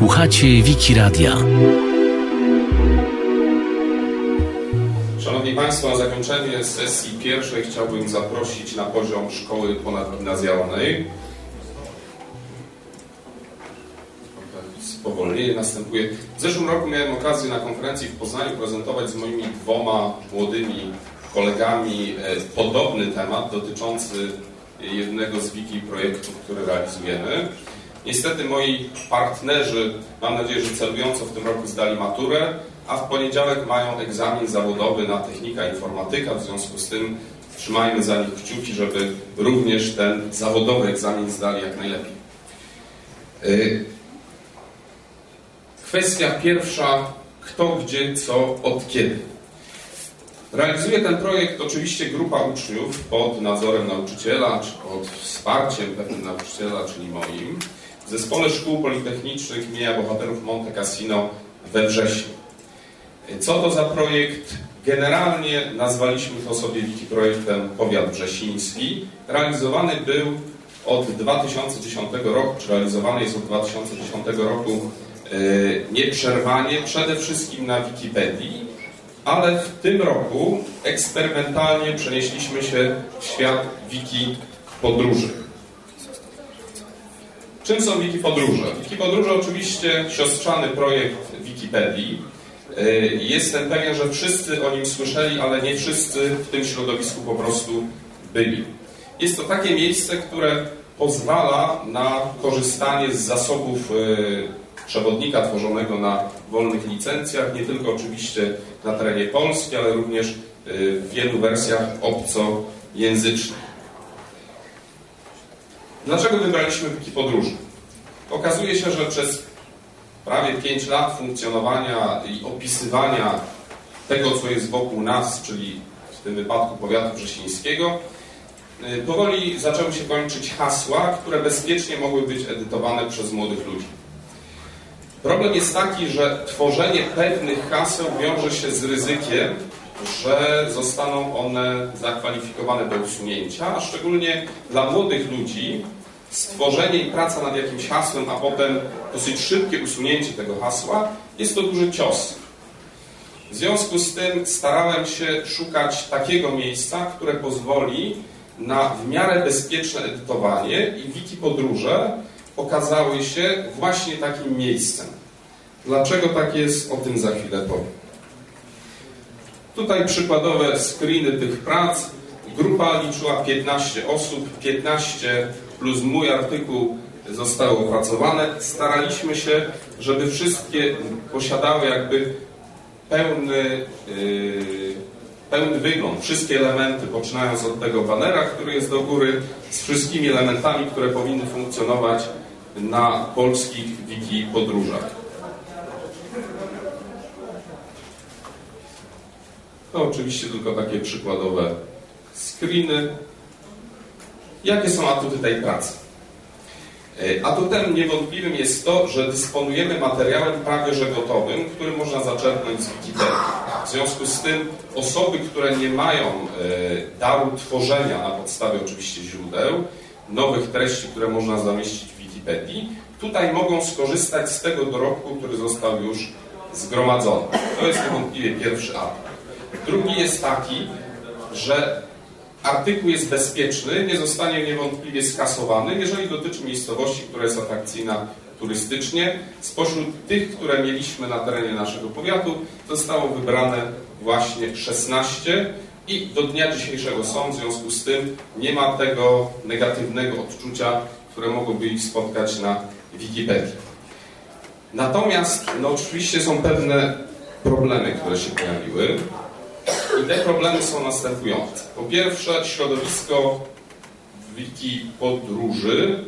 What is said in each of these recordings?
Słuchacie Wiki Radia. Szanowni Państwo, na zakończenie sesji pierwszej chciałbym zaprosić na poziom szkoły ponadgimnazjalnej. Spowolnienie następuje. W zeszłym roku miałem okazję na konferencji w Poznaniu prezentować z moimi dwoma młodymi kolegami e, podobny temat dotyczący jednego z wiki projektów, które realizujemy. Niestety moi partnerzy, mam nadzieję, że celująco w tym roku zdali maturę, a w poniedziałek mają egzamin zawodowy na technika informatyka, w związku z tym trzymajmy za nich kciuki, żeby również ten zawodowy egzamin zdali jak najlepiej. Y, kwestia pierwsza, kto, gdzie, co, od kiedy. Realizuje ten projekt oczywiście grupa uczniów pod nadzorem nauczyciela, czy pod wsparciem pewnym nauczyciela, czyli moim, w Zespole Szkół Politechnicznych imienia Bohaterów Monte Cassino we wrześniu. Co to za projekt? Generalnie nazwaliśmy to sobie projektem Powiat Wrzesiński. Realizowany był od 2010 roku, czy realizowany jest od 2010 roku e, nieprzerwanie, przede wszystkim na Wikipedii, ale w tym roku eksperymentalnie przenieśliśmy się w świat wiki podróży. Czym są wiki podróże? Wiki podróże oczywiście siostrzany projekt Wikipedii. Y, jestem pewien, że wszyscy o nim słyszeli, ale nie wszyscy w tym środowisku po prostu byli. Jest to takie miejsce, które pozwala na korzystanie z zasobów y, przewodnika tworzonego na wolnych licencjach, nie tylko oczywiście na terenie Polski, ale również y, w wielu wersjach obcojęzycznych. Dlaczego wybraliśmy wiki podróży? Okazuje się, że przez prawie 5 lat funkcjonowania i opisywania tego, co jest wokół nas, czyli w tym wypadku powiatu wrzesińskiego, y, powoli zaczęły się kończyć hasła, które bezpiecznie mogły być edytowane przez młodych ludzi. Problem jest taki, że tworzenie pewnych haseł wiąże się z ryzykiem, że zostaną one zakwalifikowane do usunięcia, a szczególnie dla młodych ludzi stworzenie i praca nad jakimś hasłem, a potem dosyć szybkie usunięcie tego hasła, jest to duży cios. W związku z tym starałem się szukać takiego miejsca, które pozwoli na w miarę bezpieczne edytowanie i wiki podróże okazały się właśnie takim miejscem. Dlaczego tak jest, o tym za chwilę powiem. Tutaj przykładowe screeny tych prac. Grupa liczyła 15 osób, 15 plus mój artykuł zostały opracowane. Staraliśmy się, żeby wszystkie posiadały jakby pełny, yy, pełny wygląd, wszystkie elementy, poczynając od tego banera, który jest do góry, z wszystkimi elementami, które powinny funkcjonować na polskich wiki podróżach. To oczywiście tylko takie przykładowe screeny. Jakie są atuty tej pracy? E, atutem niewątpliwym jest to, że dysponujemy materiałem prawie że gotowym, który można zaczerpnąć z Wikipedii. W związku z tym osoby, które nie mają e, daru tworzenia na podstawie oczywiście źródeł, nowych treści, które można zamieścić w Wikipedii, tutaj mogą skorzystać z tego dorobku, który został już zgromadzony. To jest niewątpliwie pierwszy atut. Drugi jest taki, że artykuł jest bezpieczny, nie zostanie niewątpliwie skasowany, jeżeli dotyczy miejscowości, która jest atrakcyjna turystycznie. Spośród tych, które mieliśmy na terenie naszego powiatu, zostało wybrane właśnie 16 i do dnia dzisiejszego są, w związku z tym nie ma tego negatywnego odczucia, które mogłoby ich spotkać na Wikipedii. Natomiast, no oczywiście są pewne problemy, które się pojawiły. I te problemy są następujące. Po pierwsze, środowisko wiki podróży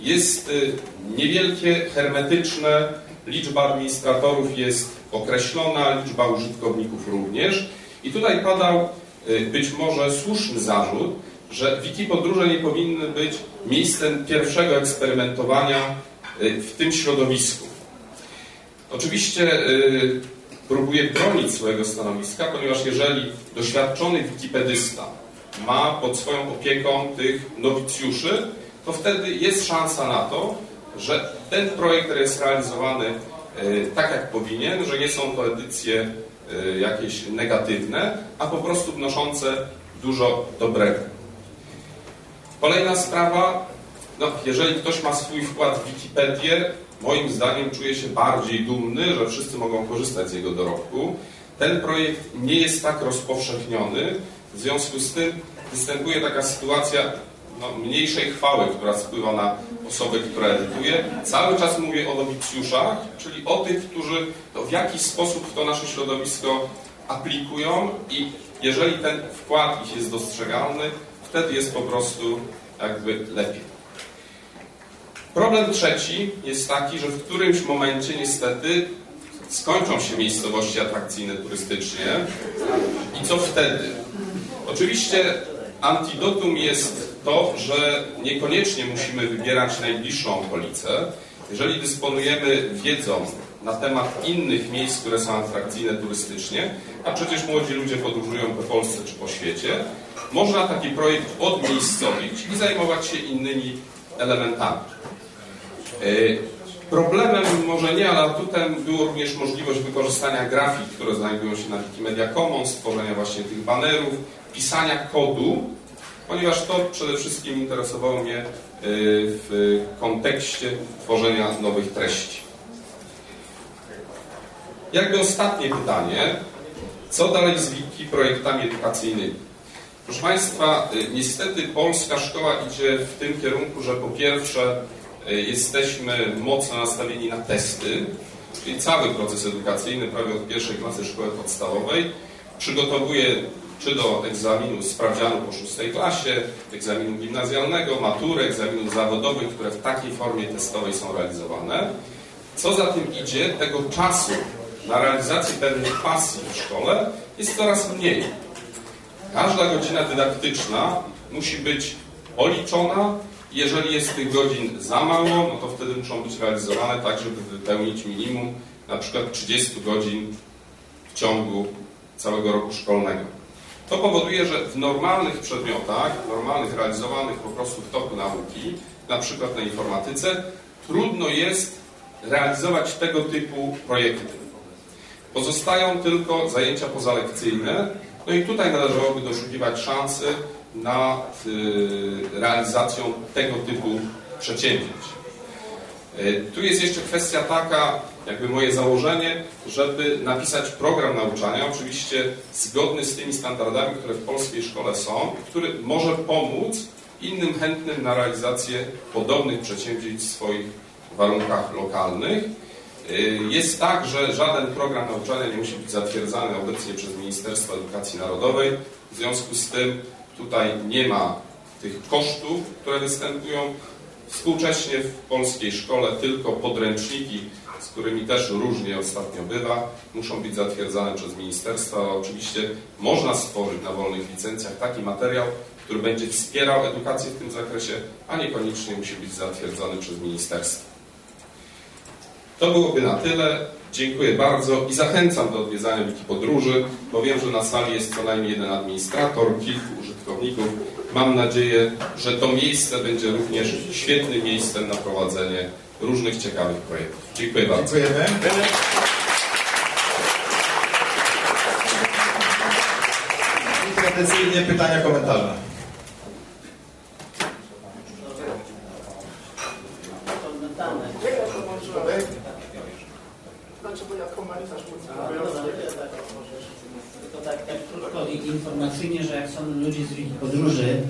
jest y, niewielkie, hermetyczne, liczba administratorów jest określona, liczba użytkowników również. I tutaj padał y, być może słuszny zarzut, że wiki podróże nie powinny być miejscem pierwszego eksperymentowania y, w tym środowisku. Oczywiście próbuje bronić swojego stanowiska, ponieważ jeżeli doświadczony wikipedysta ma pod swoją opieką tych nowicjuszy, to wtedy jest szansa na to, że ten projekt jest realizowany tak jak powinien, że nie są to edycje jakieś negatywne, a po prostu wnoszące dużo dobrego. Kolejna sprawa, no, jeżeli ktoś ma swój wkład w Wikipedię, moim zdaniem czuje się bardziej dumny, że wszyscy mogą korzystać z jego dorobku. Ten projekt nie jest tak rozpowszechniony, w związku z tym występuje taka sytuacja no, mniejszej chwały, która spływa na osobę, która edytuje. Cały czas mówię o nowicjuszach, czyli o tych, którzy to w jakiś sposób w to nasze środowisko aplikują i jeżeli ten wkład ich jest dostrzegalny, wtedy jest po prostu jakby lepiej. Problem trzeci jest taki, że w którymś momencie niestety skończą się miejscowości atrakcyjne turystycznie i co wtedy? Oczywiście antidotum jest to, że niekoniecznie musimy wybierać najbliższą okolicę. Jeżeli dysponujemy wiedzą na temat innych miejsc, które są atrakcyjne turystycznie, a przecież młodzi ludzie podróżują po Polsce czy po świecie, można taki projekt odmiejscowić i zajmować się innymi elementami. E, problemem może nie, ale atutem było również możliwość wykorzystania grafik, które znajdują się na Wikimedia Commons, stworzenia właśnie tych banerów, pisania kodu, ponieważ to przede wszystkim interesowało mnie e, w kontekście tworzenia nowych treści. Jakby ostatnie pytanie, co dalej z wiki projektami edukacyjnymi? Proszę Państwa, y, niestety polska szkoła idzie w tym kierunku, że po pierwsze jesteśmy mocno nastawieni na testy, czyli cały proces edukacyjny, prawie od pierwszej klasy szkoły podstawowej, przygotowuje czy do egzaminu sprawdzianu po szóstej klasie, egzaminu gimnazjalnego, matury, egzaminów zawodowych, które w takiej formie testowej są realizowane. Co za tym idzie, tego czasu na realizację pewnych pasji w szkole jest coraz mniej. Każda godzina dydaktyczna musi być policzona. Jeżeli jest tych godzin za mało, no to wtedy muszą być realizowane tak, żeby wypełnić minimum na przykład 30 godzin w ciągu całego roku szkolnego. To powoduje, że w normalnych przedmiotach, normalnych realizowanych po prostu w toku nauki, na przykład na informatyce, trudno jest realizować tego typu projekty. Pozostają tylko zajęcia pozalekcyjne, no i tutaj należałoby doszukiwać szansy nad y, realizacją tego typu przedsięwzięć. Y, tu jest jeszcze kwestia taka, jakby moje założenie, żeby napisać program nauczania, oczywiście zgodny z tymi standardami, które w polskiej szkole są, który może pomóc innym chętnym na realizację podobnych przedsięwzięć w swoich warunkach lokalnych Y, jest tak, że żaden program nauczania nie musi być zatwierdzany obecnie przez Ministerstwo Edukacji Narodowej. W związku z tym tutaj nie ma tych kosztów, które występują. Współcześnie w polskiej szkole tylko podręczniki, z którymi też różnie ostatnio bywa, muszą być zatwierdzane przez ministerstwo. Oczywiście można stworzyć na wolnych licencjach taki materiał, który będzie wspierał edukację w tym zakresie, a niekoniecznie musi być zatwierdzony przez ministerstwo. To byłoby na tyle. Dziękuję bardzo i zachęcam do odwiedzania Wiki Podróży, bo wiem, że na sali jest co najmniej jeden administrator, kilku użytkowników. Mam nadzieję, że to miejsce będzie również świetnym miejscem na prowadzenie różnych ciekawych projektów. Dziękuję bardzo. Dziękujemy. I tradycyjnie pytania, komentarze. Informacyjnie, że jak są ludzie z Wiki Podróży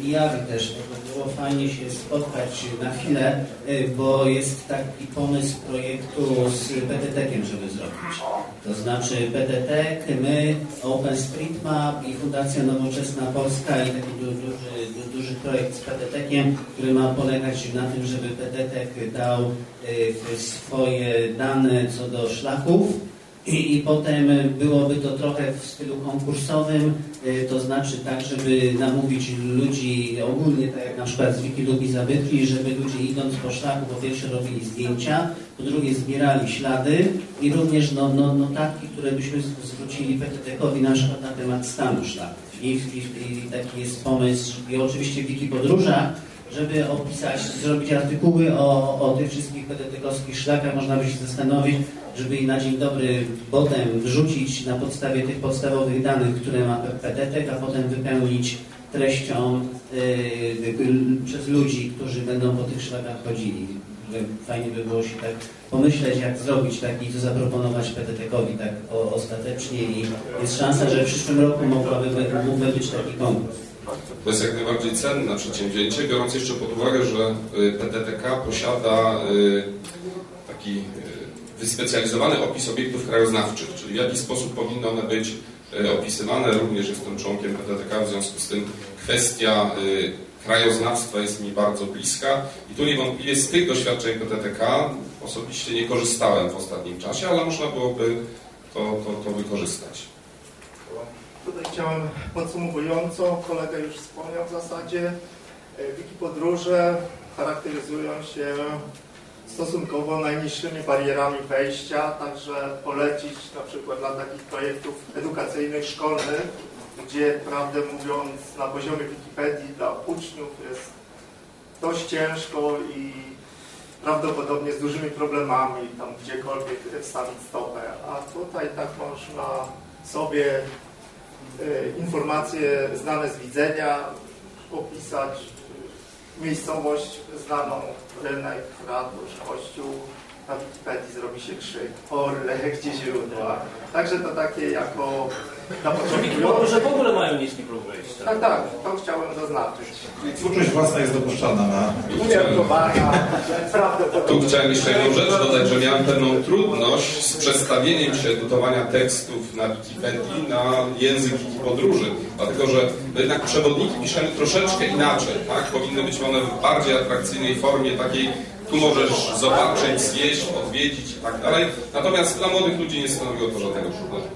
i ja też, to było fajnie się spotkać na chwilę, y, bo jest taki pomysł projektu z PTT-kiem, żeby zrobić. To znaczy PTT, my, OpenStreetMap i Fundacja Nowoczesna Polska i taki duży, duży projekt z PTT-kiem, który ma polegać na tym, żeby PTT dał y, swoje dane co do szlaków, i, I, potem byłoby to trochę w stylu konkursowym, y, to znaczy tak, żeby namówić ludzi ogólnie, tak jak na przykład z Wiki lubi zabytki, żeby ludzie idąc po szlaku po pierwsze robili zdjęcia, po drugie zbierali ślady i również no, no, notatki, które byśmy zwrócili PTT-kowi na przykład na temat stanu szlaków. I, i, I, taki jest pomysł, i oczywiście Wiki podróżach żeby opisać, zrobić artykuły o, o tych wszystkich PDT-kowskich szlakach. Można by się zastanowić, żeby i na dzień dobry potem wrzucić na podstawie tych podstawowych danych, które ma PDT, a potem wypełnić treścią yy, przez ludzi, którzy będą po tych szlakach chodzili. Fajnie by było się tak pomyśleć, jak zrobić taki, co zaproponować PTT-kowi tak o, ostatecznie i jest szansa, że w przyszłym roku mogłaby, mógłby być taki konkurs. To jest jak najbardziej cenne przedsięwzięcie, biorąc jeszcze pod uwagę, że y, PTTK posiada y, taki y, wyspecjalizowany opis obiektów krajoznawczych, czyli w jaki sposób powinny one być opisywane. Również jestem członkiem PTTK, w związku z tym kwestia krajoznawstwa jest mi bardzo bliska i tu niewątpliwie z tych doświadczeń PTTK osobiście nie korzystałem w ostatnim czasie, ale można byłoby to, to, to wykorzystać. Tutaj chciałem podsumowująco, kolega już wspomniał w zasadzie, e, wiki podróże charakteryzują się stosunkowo najniższymi barierami wejścia, także polecić na przykład dla takich projektów edukacyjnych, szkolnych, gdzie prawdę mówiąc na poziomie Wikipedii dla uczniów jest dość ciężko i prawdopodobnie z dużymi problemami tam gdziekolwiek wstawić stopę, a tutaj tak można sobie y, informacje znane z widzenia opisać, y, miejscowość znaną, rynek, ratusz, kościół, na Wikipedii zrobi się krzyk, orle, gdzie źródła. Także to takie jako na początku. że w ogóle mają niski próg wejścia. Tak, tak, to chciałem zaznaczyć. Twórczość własna jest dopuszczalna na... Umiarkowana, Tu prawdopodobnie. chciałem jeszcze jedną rzecz dodać, że miałem pewną trudność z przestawieniem się edytowania tekstów na Wikipedii na język podróży, dlatego że jednak przewodniki piszemy troszeczkę inaczej, tak? Powinny być one w bardziej atrakcyjnej formie, takiej tu możesz zobaczyć, zjeść, odwiedzić i tak dalej. Natomiast dla młodych ludzi nie stanowiło to żadnego problemu.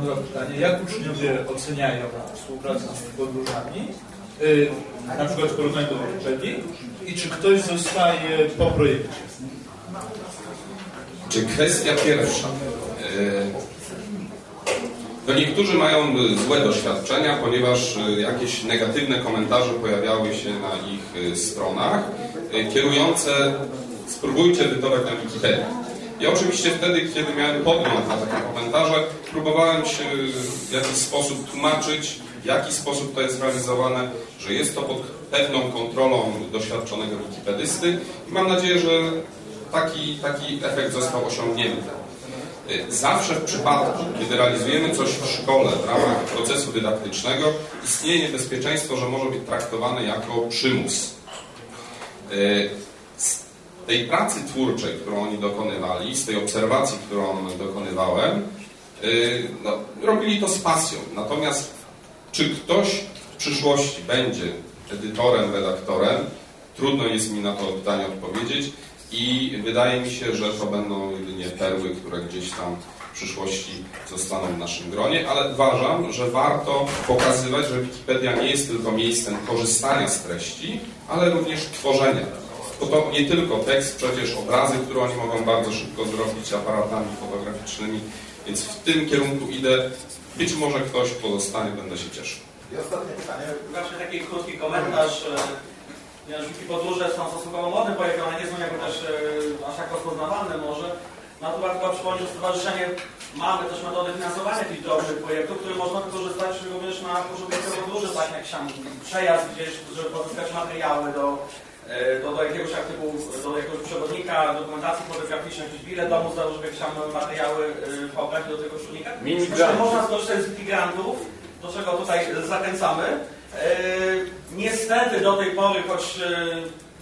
Drugie pytanie. Jak uczniowie oceniają współpracę z podróżami? Yy, na przykład w porównaniu do Wikipedii? I czy ktoś zostaje po projekcie? Czy kwestia pierwsza? Yy, No niektórzy mają złe doświadczenia, ponieważ y, jakieś negatywne komentarze pojawiały się na ich y, stronach, y, kierujące spróbujcie edytować na Wikipedii. Ja oczywiście wtedy, kiedy miałem podgląd na takie komentarze, próbowałem się w jakiś sposób tłumaczyć, w jaki sposób to jest realizowane, że jest to pod pewną kontrolą doświadczonego wikipedysty i mam nadzieję, że taki, taki efekt został osiągnięty. Zawsze w przypadku, kiedy realizujemy coś w szkole w ramach procesu dydaktycznego, istnieje niebezpieczeństwo, że może być traktowane jako przymus. Tej pracy twórczej, którą oni dokonywali, z tej obserwacji, którą dokonywałem, no, robili to z pasją. Natomiast czy ktoś w przyszłości będzie edytorem, redaktorem, trudno jest mi na to pytanie odpowiedzieć. I wydaje mi się, że to będą jedynie perły, które gdzieś tam w przyszłości zostaną w naszym gronie, ale uważam, że warto pokazywać, że Wikipedia nie jest tylko miejscem korzystania z treści, ale również tworzenia. To nie tylko tekst, przecież obrazy, które oni mogą bardzo szybko zrobić aparatami fotograficznymi, więc w tym kierunku idę. Być może ktoś pozostanie, będę się cieszył. I ostatnie pytanie. Właśnie taki krótki komentarz. Ponieważ Wiki Podróże są stosunkowo projektem, ale nie są jakby też e, aż tak rozpoznawalne może. To warto przypomnieć, że Stowarzyszenie mamy też metody finansowania tych drobnych projektów, które można wykorzystać również na poszukiwanie podróży, tak jak sam przejazd gdzieś, żeby pozyskać materiały do, e, do, do jakiegoś artykułu, do jakiegoś przewodnika, dokumentacji fotograficznej, jakiś bilet domu, żeby jakieś tam materiały e, pobrać do tego. Oczywiście można skorzystać z Wiki Grantów, do czego tutaj zachęcamy. Yy, niestety do tej pory, choć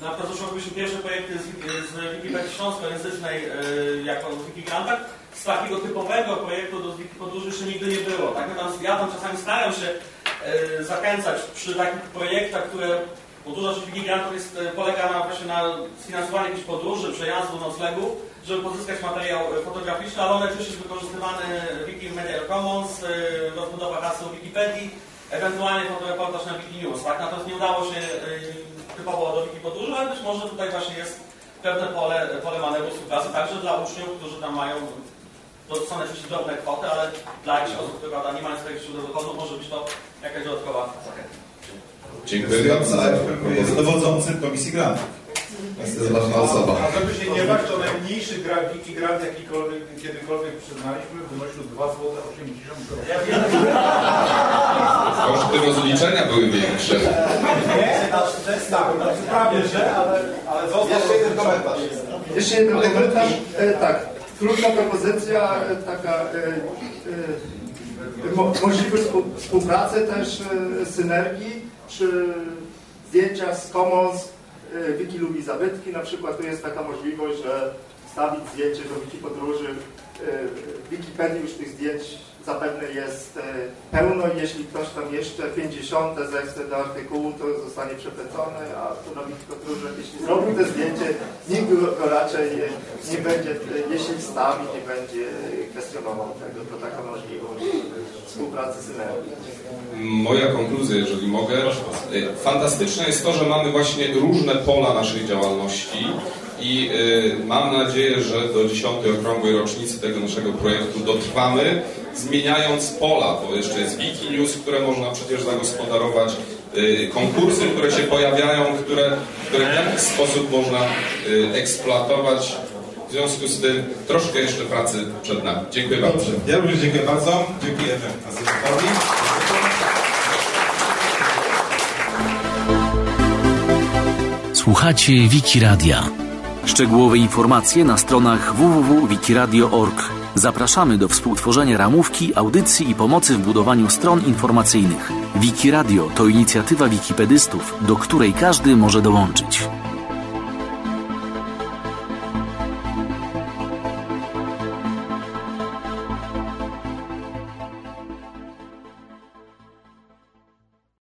na przykład zeszłobyśmy pierwsze projekty z, z Wikipedii Śląskojęzycznej jako Wikigrantach, z takiego typowego projektu do Wiki Podróży jeszcze nigdy nie było. Tak? Ja tam czasami staram się zachęcać przy takich projektach, które bo duża część Wikigrantów jest, polega na, właśnie na sfinansowaniu jakichś podróży, przejazdu, noclegu, żeby pozyskać materiał fotograficzny, ale one też jest wykorzystywany Wikimedia Commons, rozbudowa haseł Wikipedii, ewentualnie fotoreportaż na Wikinews, tak? Natomiast nie udało się typowo do Wiki podróży, ale być może tutaj właśnie jest pewne pole, pole manewru współpracy, także dla uczniów, którzy tam mają, są oczywiście drobne kwoty, ale dla jakichś osób, które nie mają swojego źródeł dochodu, może być to jakaś dodatkowa zachęta. Dziękuję bardzo. jest dowodzącym Komisji Grantów. Jest to ważna osoba. A żeby się nie bać, to najmniejszy grant, wiki grant jakikolwiek, kiedykolwiek przyznaliśmy, wynosił 2 zł 80 groszy. Koszty rozliczenia były większe. Tak, prawie że, ale, ale został Jeszcze jeden komentarz. Jeszcze jeden komentarz. E, tak, krótka propozycja, e, taka e, e, mo, możliwość współ- współpracy też, e, synergii przy zdjęciach z Commons. E, Wiki lubi zabytki, na przykład tu jest taka możliwość, że wstawić zdjęcie do Wiki podróży. W Wikipedii już tych zdjęć zapewne jest pełno jeśli ktoś tam jeszcze 50 zechce do artykułu, to zostanie przeplecony, a tu na Wiki podróży, jeśli zrobił to zdjęcie, nikt go raczej nie będzie, jeśli wstawi, nie będzie kwestionował tego. To taka możliwość współpracy synergii. Moja konkluzja, jeżeli mogę. Fantastyczne jest to, że mamy właśnie różne pola naszej działalności i y, mam nadzieję, że do 10. okrągłej rocznicy tego naszego projektu dotrwamy, zmieniając pola, bo jeszcze jest Wikinews, które można przecież zagospodarować, y, konkursy, które się pojawiają, które, które w jakiś sposób można y, eksploatować. W związku z tym troszkę jeszcze pracy przed nami. Dziękuję bardzo. Dobrze, ja również dziękuję bardzo. Dziękujemy asystorowi. Słuchacie Wiki Radia. Szczegółowe informacje na stronach www.wikiradio.org. Zapraszamy do współtworzenia ramówki, audycji i pomocy w budowaniu stron informacyjnych. Wiki Radio to inicjatywa wikipedystów, do której każdy może dołączyć.